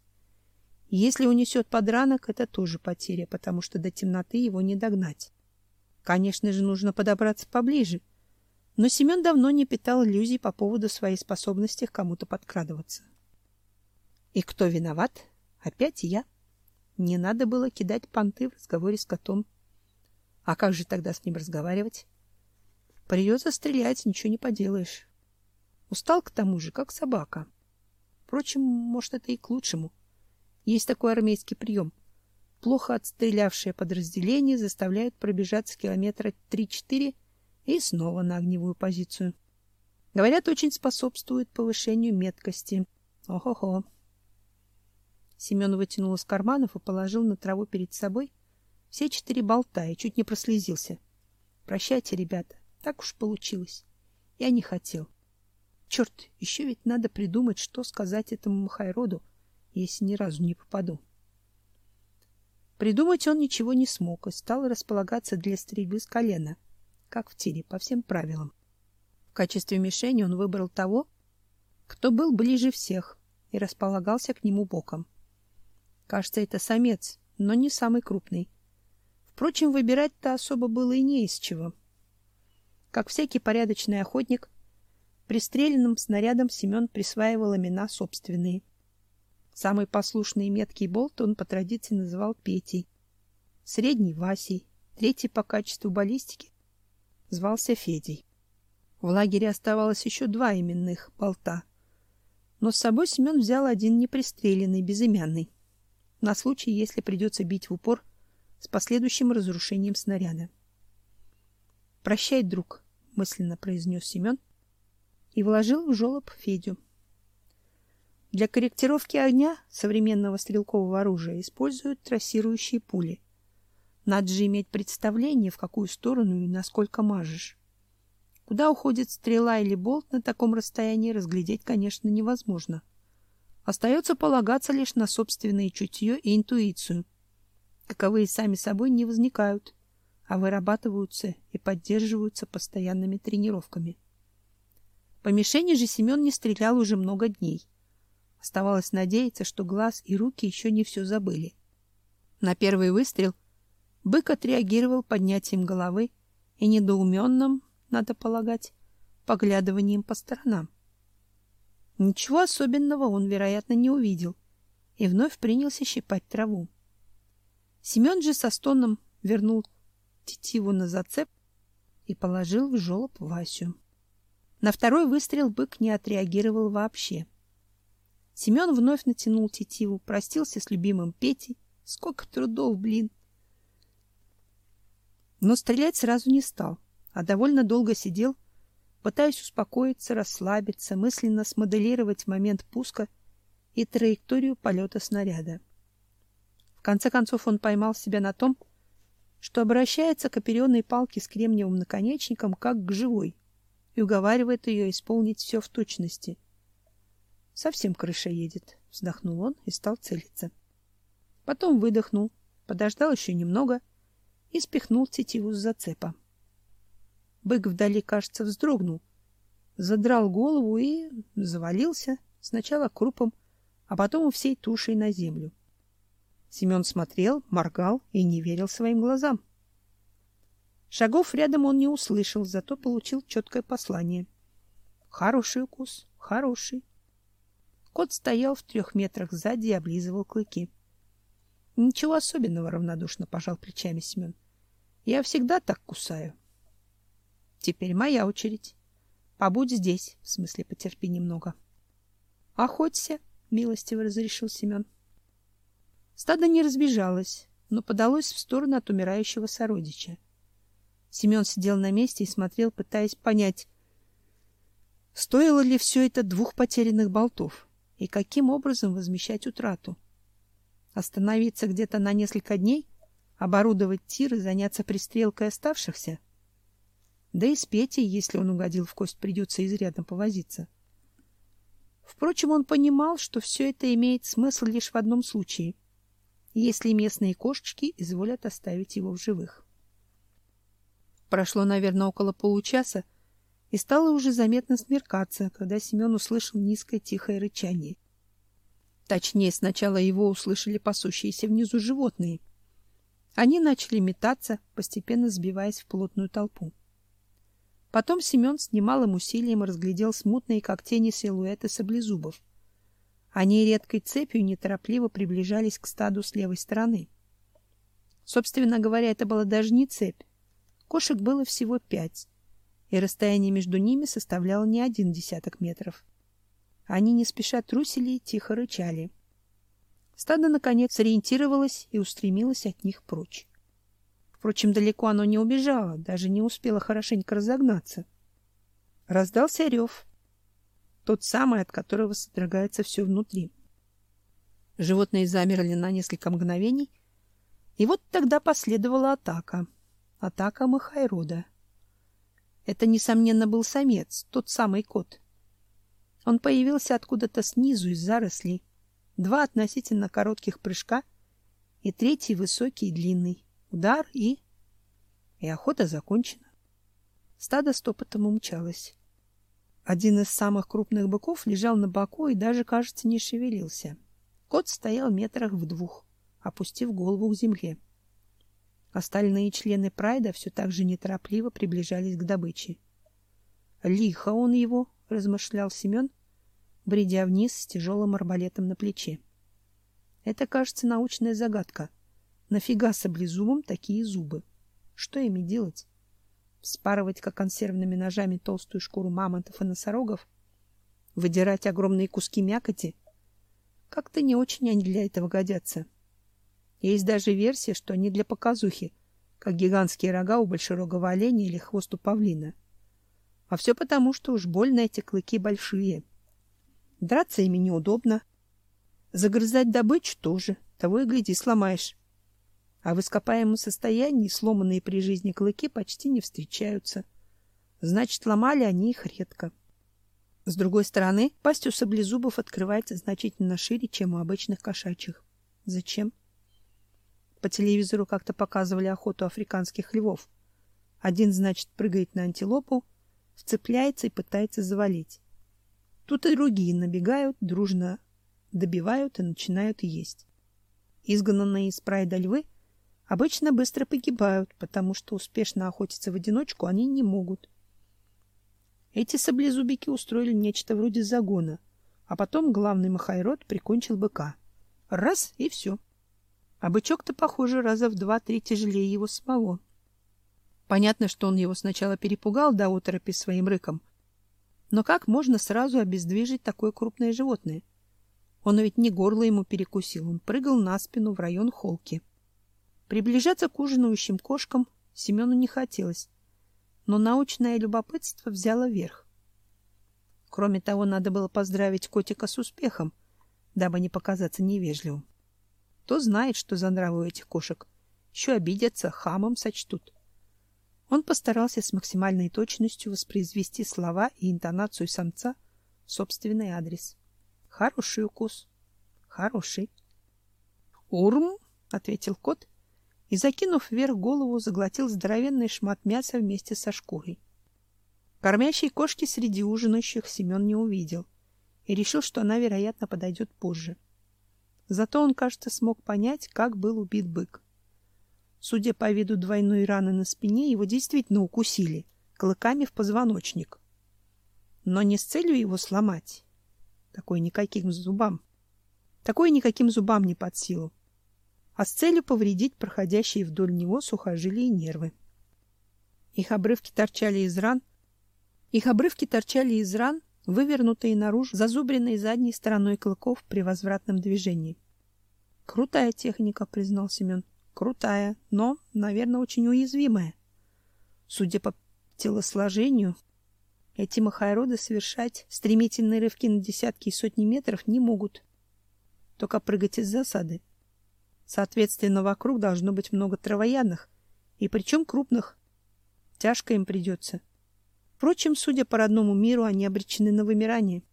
Если унесет подранок, это тоже потеря, потому что до темноты его не догнать. Конечно же, нужно подобраться поближе. Но Семен давно не питал иллюзий по поводу своей способности к кому-то подкрадываться. И кто виноват? Опять я. Не надо было кидать понты в разговоре с котом. А как же тогда с ним разговаривать? Придется стрелять, ничего не поделаешь. Устал к тому же, как собака. Впрочем, может, это и к лучшему. Есть такой армейский прием. Плохо отстрелявшее подразделение заставляют пробежаться километра 3-4 и снова на огневую позицию. Говорят, очень способствует повышению меткости. Охо-хо. Семен вытянул из карманов и положил на траву перед собой все четыре болта и чуть не прослезился. Прощайте, ребята, так уж получилось. Я не хотел. Черт, еще ведь надо придумать, что сказать этому Махайроду, если ни разу не попаду. Придумать он ничего не смог и стал располагаться для стрельбы с колена, как в тире, по всем правилам. В качестве мишени он выбрал того, кто был ближе всех, и располагался к нему боком. Кажется, это самец, но не самый крупный. Впрочем, выбирать-то особо было и не из чего. Как всякий порядочный охотник, пристреленным снарядом Семен присваивал имена собственные. Самый послушный и меткий болт он по традиции называл Петей, средний — Васей, третий по качеству баллистики звался Федей. В лагере оставалось еще два именных болта, но с собой Семен взял один непристреленный, безымянный на случай, если придется бить в упор с последующим разрушением снаряда. «Прощай, друг», — мысленно произнес Семен и вложил в жолоб Федю. Для корректировки огня современного стрелкового оружия используют трассирующие пули. Надо же иметь представление, в какую сторону и насколько мажешь. Куда уходит стрела или болт на таком расстоянии, разглядеть, конечно, невозможно. — Остается полагаться лишь на собственное чутье и интуицию. Каковые сами собой не возникают, а вырабатываются и поддерживаются постоянными тренировками. По мишени же Семен не стрелял уже много дней. Оставалось надеяться, что глаз и руки еще не все забыли. На первый выстрел бык отреагировал поднятием головы и недоуменным, надо полагать, поглядыванием по сторонам. Ничего особенного он, вероятно, не увидел и вновь принялся щипать траву. Семен же со стоном вернул тетиву на зацеп и положил в жолоб Васю. На второй выстрел бык не отреагировал вообще. Семен вновь натянул тетиву, простился с любимым Петей. Сколько трудов, блин! Но стрелять сразу не стал, а довольно долго сидел, пытаясь успокоиться, расслабиться, мысленно смоделировать момент пуска и траекторию полета снаряда. В конце концов он поймал себя на том, что обращается к оперенной палке с кремниевым наконечником как к живой и уговаривает ее исполнить все в точности. Совсем крыша едет, вздохнул он и стал целиться. Потом выдохнул, подождал еще немного и спихнул тетиву с зацепа. Бык вдали, кажется, вздрогнул, задрал голову и завалился сначала крупом, а потом всей тушей на землю. Семен смотрел, моргал и не верил своим глазам. Шагов рядом он не услышал, зато получил четкое послание. Хороший укус, хороший. Кот стоял в трех метрах сзади и облизывал клыки. Ничего особенного, равнодушно пожал плечами Семен. Я всегда так кусаю. Теперь моя очередь. Побудь здесь, в смысле, потерпи немного. Охоться, милостиво разрешил Семен. Стадо не разбежалось, но подалось в сторону от умирающего сородича. Семен сидел на месте и смотрел, пытаясь понять, стоило ли все это двух потерянных болтов и каким образом возмещать утрату. Остановиться где-то на несколько дней, оборудовать тир и заняться пристрелкой оставшихся — Да и с Петей, если он угодил в кость, придется изрядно повозиться. Впрочем, он понимал, что все это имеет смысл лишь в одном случае, если местные кошечки изволят оставить его в живых. Прошло, наверное, около получаса, и стало уже заметно смеркаться, когда Семен услышал низкое тихое рычание. Точнее, сначала его услышали пасущиеся внизу животные. Они начали метаться, постепенно сбиваясь в плотную толпу. Потом Семен с немалым усилием разглядел смутные, как тени, силуэты саблезубов. Они редкой цепью неторопливо приближались к стаду с левой стороны. Собственно говоря, это была даже не цепь. Кошек было всего пять, и расстояние между ними составляло не один десяток метров. Они не спеша трусили и тихо рычали. Стадо, наконец, сориентировалось и устремилось от них прочь. Впрочем, далеко оно не убежало, даже не успело хорошенько разогнаться. Раздался рев, тот самый, от которого содрогается все внутри. Животные замерли на несколько мгновений, и вот тогда последовала атака. Атака Махайрода. Это, несомненно, был самец, тот самый кот. Он появился откуда-то снизу из зарослей. Два относительно коротких прыжка и третий высокий и длинный. Удар и... И охота закончена. Стадо стопотом умчалось. Один из самых крупных быков лежал на боку и даже, кажется, не шевелился. Кот стоял метрах в двух, опустив голову к земле. Остальные члены прайда все так же неторопливо приближались к добыче. «Лихо он его!» — размышлял Семен, бредя вниз с тяжелым арбалетом на плече. «Это, кажется, научная загадка. Нафига саблезубам такие зубы? Что ими делать? Вспарывать, как консервными ножами, толстую шкуру мамонтов и носорогов? Выдирать огромные куски мякоти? Как-то не очень они для этого годятся. Есть даже версия, что они для показухи, как гигантские рога у большерогого оленя или хвост у павлина. А все потому, что уж больно эти клыки большие. Драться ими неудобно. Загрызать добычу тоже, того и гляди, сломаешь а в ископаемом состоянии сломанные при жизни клыки почти не встречаются. Значит, ломали они их редко. С другой стороны, пасть у саблезубов открывается значительно шире, чем у обычных кошачьих. Зачем? По телевизору как-то показывали охоту африканских львов. Один, значит, прыгает на антилопу, вцепляется и пытается завалить. Тут и другие набегают, дружно добивают и начинают есть. Изгнанные из прайда львы — обычно быстро погибают, потому что успешно охотиться в одиночку они не могут. Эти саблезубики устроили нечто вроде загона, а потом главный махайрод прикончил быка. Раз и все. А бычок-то, похоже, раза в два-три тяжелее его самого. Понятно, что он его сначала перепугал до оторопи своим рыком. Но как можно сразу обездвижить такое крупное животное? Он ведь не горло ему перекусил, он прыгал на спину в район холки. Приближаться к ужинающим кошкам Семену не хотелось, но научное любопытство взяло верх. Кроме того, надо было поздравить котика с успехом, дабы не показаться невежливым. Кто знает, что за нравы у этих кошек. Еще обидятся, хамом сочтут. Он постарался с максимальной точностью воспроизвести слова и интонацию самца в собственный адрес. Хороший укус. Хороший. «Урм!» — ответил кот и, закинув вверх голову, заглотил здоровенный шмат мяса вместе со шкурой. Кормящей кошки среди ужинающих Семен не увидел и решил, что она, вероятно, подойдет позже. Зато он, кажется, смог понять, как был убит бык. Судя по виду двойной раны на спине, его действительно укусили клыками в позвоночник. Но не с целью его сломать. Такой никаким зубам. Такой никаким зубам не под силу а с целью повредить проходящие вдоль него сухожилия и нервы. Их обрывки торчали из ран, их обрывки торчали из ран, вывернутые наружу, зазубренные задней стороной клыков при возвратном движении. Крутая техника, признал Семен. Крутая, но, наверное, очень уязвимая. Судя по телосложению, эти махайроды совершать стремительные рывки на десятки и сотни метров не могут. Только прыгать из засады. Соответственно, вокруг должно быть много травоядных, и причем крупных. Тяжко им придется. Впрочем, судя по родному миру, они обречены на вымирание.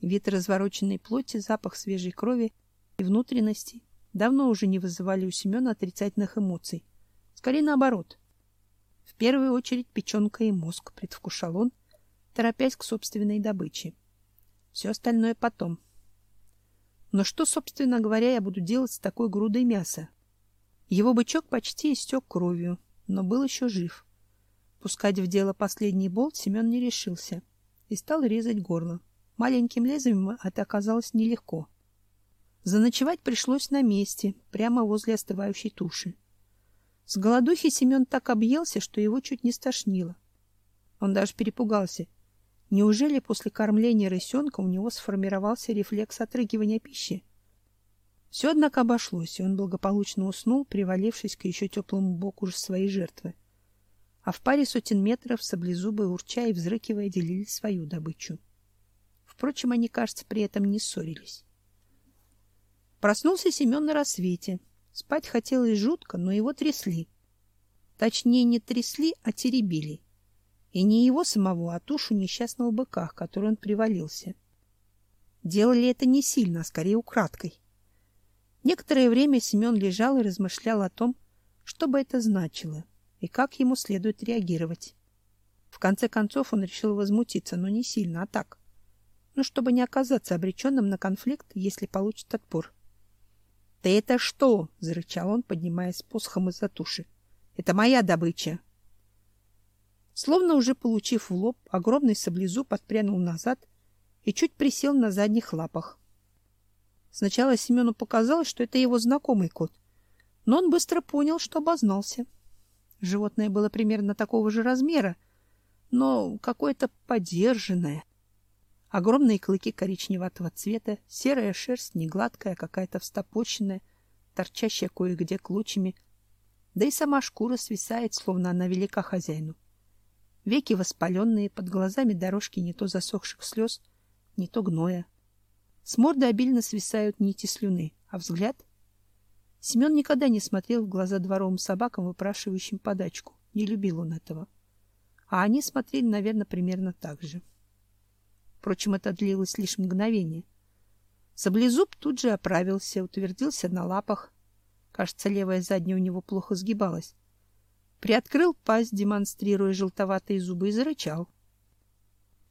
Вид развороченной плоти, запах свежей крови и внутренностей давно уже не вызывали у Семена отрицательных эмоций. Скорее наоборот. В первую очередь печенка и мозг, предвкушал он, торопясь к собственной добыче. Все остальное потом. Но что, собственно говоря, я буду делать с такой грудой мяса? Его бычок почти истек кровью, но был еще жив. Пускать в дело последний болт Семен не решился и стал резать горло. Маленьким лезвием это оказалось нелегко. Заночевать пришлось на месте, прямо возле остывающей туши. С голодухи Семен так объелся, что его чуть не стошнило. Он даже перепугался. Неужели после кормления рысенка у него сформировался рефлекс отрыгивания пищи? Все, однако, обошлось, и он благополучно уснул, привалившись к еще теплому боку своей жертвы. А в паре сотен метров саблезубы, урча и взрыкивая, делили свою добычу. Впрочем, они, кажется, при этом не ссорились. Проснулся Семен на рассвете. Спать хотелось жутко, но его трясли. Точнее, не трясли, а теребили. И не его самого, а тушу несчастного быка, к которой он привалился. Делали это не сильно, а скорее украдкой. Некоторое время Семен лежал и размышлял о том, что бы это значило и как ему следует реагировать. В конце концов он решил возмутиться, но не сильно, а так. Ну, чтобы не оказаться обреченным на конфликт, если получит отпор. — Ты это что? — зарычал он, поднимаясь посохом из-за туши. — Это моя добыча. Словно уже получив в лоб, огромный саблезуб отпрянул назад и чуть присел на задних лапах. Сначала Семену показалось, что это его знакомый кот, но он быстро понял, что обознался. Животное было примерно такого же размера, но какое-то подержанное. Огромные клыки коричневатого цвета, серая шерсть не гладкая, какая-то встопоченная, торчащая кое-где клочьями. Да и сама шкура свисает, словно она велика хозяину. Веки воспаленные, под глазами дорожки не то засохших слез, не то гноя. С морды обильно свисают нити слюны, а взгляд... Семен никогда не смотрел в глаза дворовым собакам, выпрашивающим подачку. Не любил он этого. А они смотрели, наверное, примерно так же. Впрочем, это длилось лишь мгновение. Саблезуб тут же оправился, утвердился на лапах. Кажется, левая задняя у него плохо сгибалась. Приоткрыл пасть, демонстрируя желтоватые зубы, и зарычал.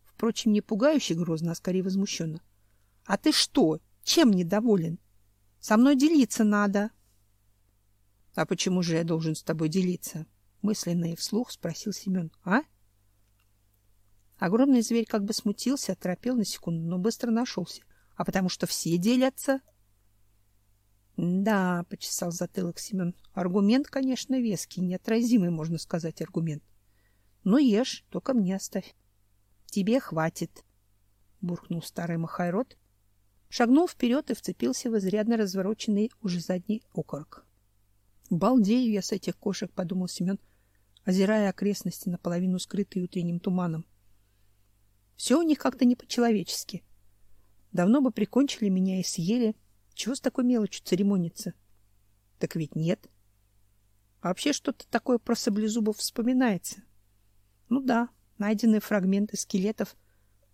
Впрочем, не пугающе грозно, а скорее возмущенно. — А ты что? Чем недоволен? Со мной делиться надо. — А почему же я должен с тобой делиться? — мысленно и вслух спросил Семен. — А? — Огромный зверь как бы смутился, оторопел на секунду, но быстро нашелся. А потому что все делятся. Да, почесал затылок Семен. Аргумент, конечно, веский, неотразимый, можно сказать, аргумент. Ну ешь, только мне оставь. Тебе хватит, буркнул старый Махайрод, шагнул вперед и вцепился в изрядно развороченный уже задний окорок. Балдею я с этих кошек, подумал Семен, озирая окрестности наполовину скрытые утренним туманом. Все у них как-то не по-человечески. Давно бы прикончили меня и съели. Чего с такой мелочью церемониться? Так ведь нет. А вообще что-то такое про саблезубов вспоминается. Ну да, найдены фрагменты скелетов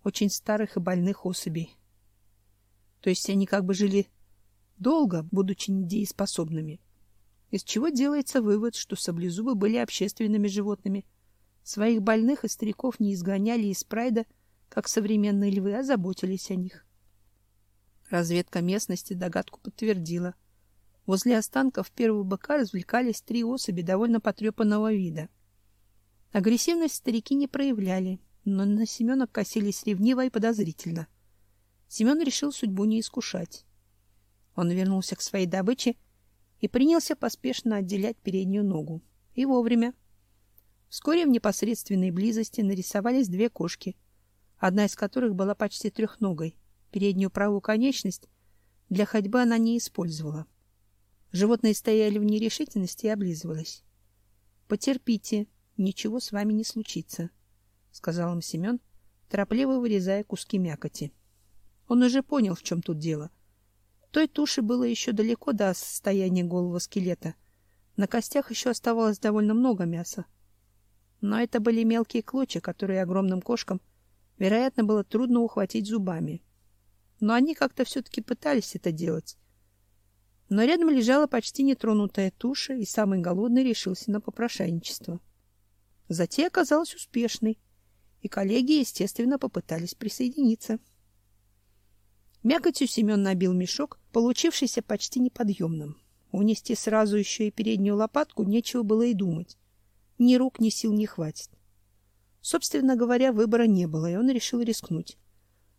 очень старых и больных особей. То есть они как бы жили долго, будучи недееспособными. Из чего делается вывод, что саблезубы были общественными животными. Своих больных и стариков не изгоняли из прайда как современные львы, озаботились о них. Разведка местности догадку подтвердила. Возле останков первого быка развлекались три особи довольно потрепанного вида. Агрессивность старики не проявляли, но на Семена косились ревниво и подозрительно. Семен решил судьбу не искушать. Он вернулся к своей добыче и принялся поспешно отделять переднюю ногу. И вовремя. Вскоре в непосредственной близости нарисовались две кошки — одна из которых была почти трехногой. Переднюю правую конечность для ходьбы она не использовала. Животные стояли в нерешительности и облизывались. Потерпите, ничего с вами не случится, сказал им Семен, торопливо вырезая куски мякоти. Он уже понял, в чем тут дело. Той туши было еще далеко до состояния голого скелета. На костях еще оставалось довольно много мяса. Но это были мелкие клочья, которые огромным кошкам, вероятно, было трудно ухватить зубами. Но они как-то все-таки пытались это делать. Но рядом лежала почти нетронутая туша, и самый голодный решился на попрошайничество. Затея оказалась успешной, и коллеги, естественно, попытались присоединиться. Мякотью Семен набил мешок, получившийся почти неподъемным. Унести сразу еще и переднюю лопатку нечего было и думать. Ни рук, ни сил не хватит. Собственно говоря, выбора не было, и он решил рискнуть.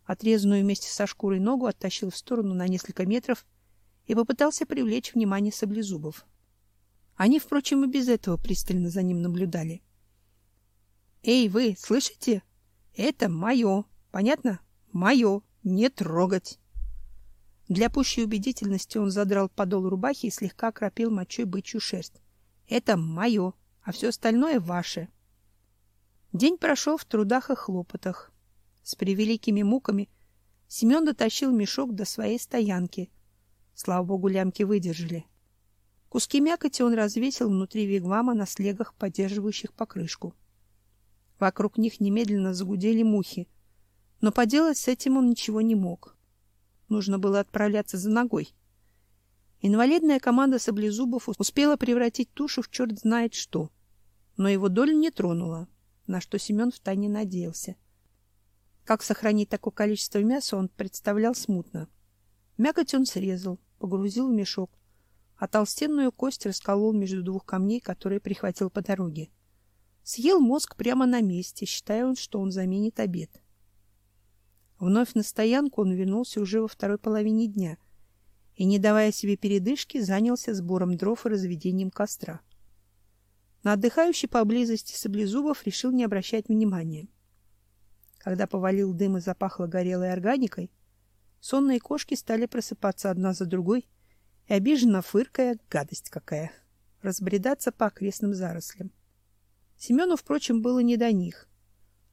Отрезанную вместе со шкурой ногу оттащил в сторону на несколько метров и попытался привлечь внимание саблезубов. Они, впрочем, и без этого пристально за ним наблюдали. «Эй, вы, слышите? Это мое. Понятно? Мое. Не трогать!» Для пущей убедительности он задрал подол рубахи и слегка окропил мочой бычью шерсть. «Это мое а все остальное ваше. День прошел в трудах и хлопотах. С превеликими муками Семен дотащил мешок до своей стоянки. Слава богу, лямки выдержали. Куски мякоти он развесил внутри вигвама на слегах, поддерживающих покрышку. Вокруг них немедленно загудели мухи, но поделать с этим он ничего не мог. Нужно было отправляться за ногой. Инвалидная команда саблезубов успела превратить тушу в черт знает что — но его долю не тронула, на что Семен втайне надеялся. Как сохранить такое количество мяса, он представлял смутно. Мякоть он срезал, погрузил в мешок, а толстенную кость расколол между двух камней, которые прихватил по дороге. Съел мозг прямо на месте, считая он, что он заменит обед. Вновь на стоянку он вернулся уже во второй половине дня и, не давая себе передышки, занялся сбором дров и разведением костра. На отдыхающий поблизости саблезубов решил не обращать внимания. Когда повалил дым и запахло горелой органикой, сонные кошки стали просыпаться одна за другой и, обиженно фыркая, гадость какая, разбредаться по окрестным зарослям. Семену, впрочем, было не до них.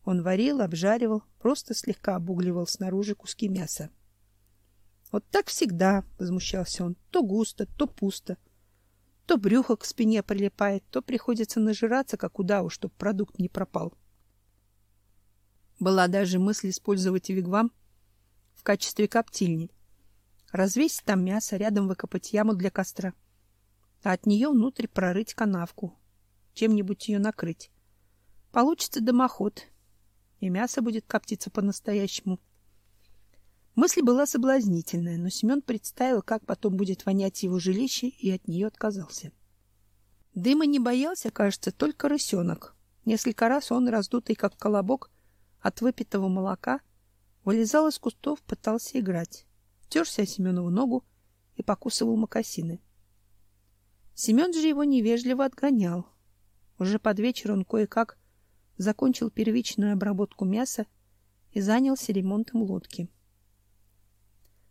Он варил, обжаривал, просто слегка обугливал снаружи куски мяса. Вот так всегда, возмущался он, то густо, то пусто. То брюхо к спине прилипает, то приходится нажираться, как удаву, чтоб продукт не пропал. Была даже мысль использовать вигвам в качестве коптильни. Развесить там мясо, рядом выкопать яму для костра, а от нее внутрь прорыть канавку, чем-нибудь ее накрыть. Получится дымоход, и мясо будет коптиться по-настоящему. Мысль была соблазнительная, но Семен представил, как потом будет вонять его жилище, и от нее отказался. Дыма не боялся, кажется, только рысенок. Несколько раз он, раздутый как колобок от выпитого молока, вылезал из кустов, пытался играть. Терся Семенову ногу и покусывал мокасины. Семен же его невежливо отгонял. Уже под вечер он кое-как закончил первичную обработку мяса и занялся ремонтом лодки.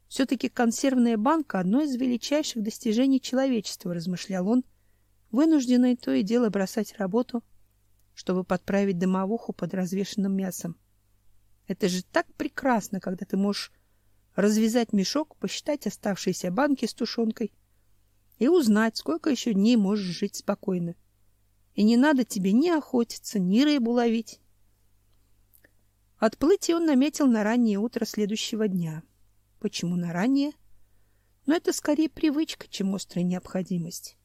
Все-таки консервная банка — одно из величайших достижений человечества, размышлял он, вынужденный то и дело бросать работу, чтобы подправить дымовуху под развешенным мясом. Это же так прекрасно, когда ты можешь развязать мешок, посчитать оставшиеся банки с тушенкой и узнать, сколько еще дней можешь жить спокойно. И не надо тебе ни охотиться, ни рыбу ловить. Отплытие он наметил на раннее утро следующего дня — Почему на ранее? Но это скорее привычка, чем острая необходимость.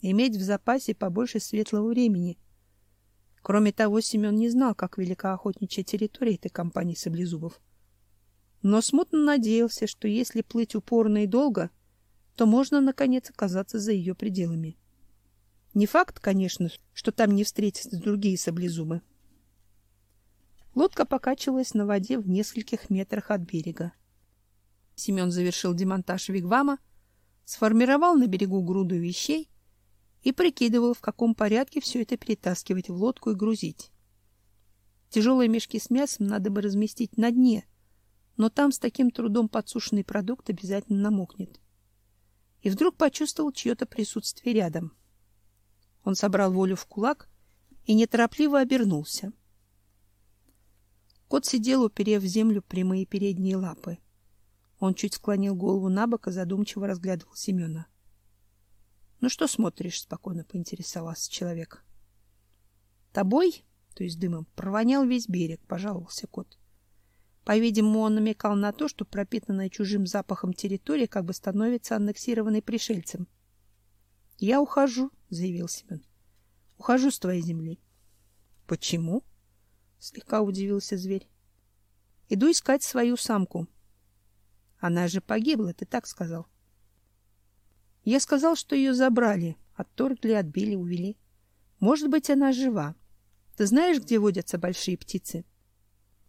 Иметь в запасе побольше светлого времени. Кроме того, Семен не знал, как велика охотничья территория этой компании саблезубов. Но смутно надеялся, что если плыть упорно и долго, то можно, наконец, оказаться за ее пределами. Не факт, конечно, что там не встретятся другие саблезубы. Лодка покачивалась на воде в нескольких метрах от берега. Семен завершил демонтаж вигвама, сформировал на берегу груду вещей и прикидывал, в каком порядке все это перетаскивать в лодку и грузить. Тяжелые мешки с мясом надо бы разместить на дне, но там с таким трудом подсушенный продукт обязательно намокнет. И вдруг почувствовал чье-то присутствие рядом. Он собрал волю в кулак и неторопливо обернулся. Кот сидел, уперев в землю прямые передние лапы. Он чуть склонил голову на бок и задумчиво разглядывал Семена. — Ну что смотришь? — спокойно поинтересовался человек. — Тобой? то есть дымом, провонял весь берег, пожаловался кот. По-видимому, он намекал на то, что пропитанная чужим запахом территория как бы становится аннексированной пришельцем. — Я ухожу, — заявил Семен. — Ухожу с твоей земли. — Почему? — слегка удивился зверь. — Иду искать свою самку. — Она же погибла, ты так сказал. — Я сказал, что ее забрали, отторгли, отбили, увели. Может быть, она жива. Ты знаешь, где водятся большие птицы?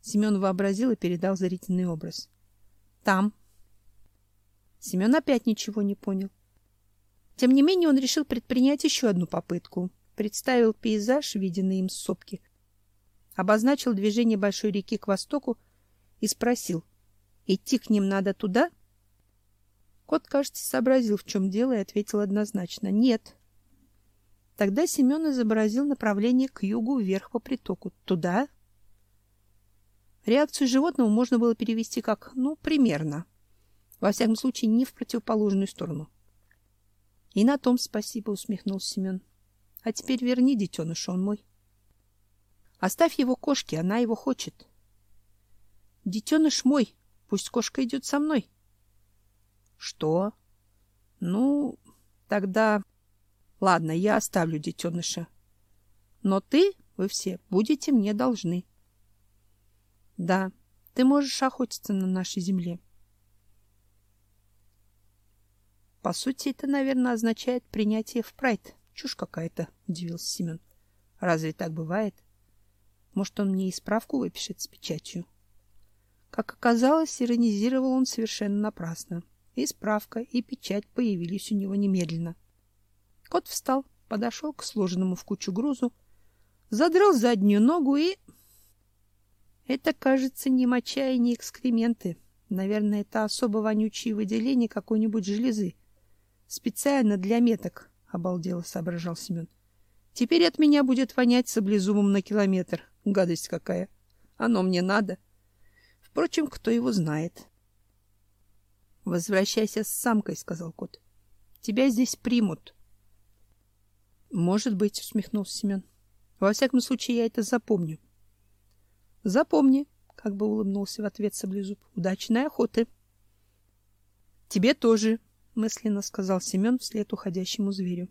Семен вообразил и передал зрительный образ. — Там. Семен опять ничего не понял. Тем не менее он решил предпринять еще одну попытку. Представил пейзаж, виденный им с сопки, обозначил движение большой реки к востоку и спросил, идти к ним надо туда? Кот, кажется, сообразил, в чем дело, и ответил однозначно, нет. Тогда Семен изобразил направление к югу вверх по притоку. Туда? Реакцию животного можно было перевести как «ну, примерно». Во всяком случае, не в противоположную сторону. И на том спасибо, усмехнулся Семен. А теперь верни детеныша, он мой. Оставь его кошке, она его хочет. Детеныш мой, пусть кошка идет со мной. Что? Ну, тогда... Ладно, я оставлю детеныша. Но ты, вы все, будете мне должны. Да, ты можешь охотиться на нашей земле. По сути, это, наверное, означает принятие в прайд. Чушь какая-то, удивился Семен. Разве так бывает? Может, он мне и справку выпишет с печатью? Как оказалось, иронизировал он совершенно напрасно. И справка, и печать появились у него немедленно. Кот встал, подошел к сложенному в кучу грузу, задрал заднюю ногу и... Это, кажется, не моча и не экскременты. Наверное, это особо вонючие выделения какой-нибудь железы. Специально для меток, обалдело соображал Семен. Теперь от меня будет вонять саблезубом на километр. Гадость какая. Оно мне надо. Впрочем, кто его знает. Возвращайся с самкой, сказал кот. Тебя здесь примут. Может быть, усмехнулся Семен. Во всяком случае, я это запомню. Запомни, как бы улыбнулся в ответ саблезуб. Удачной охоты. Тебе тоже, мысленно сказал Семен вслед уходящему зверю.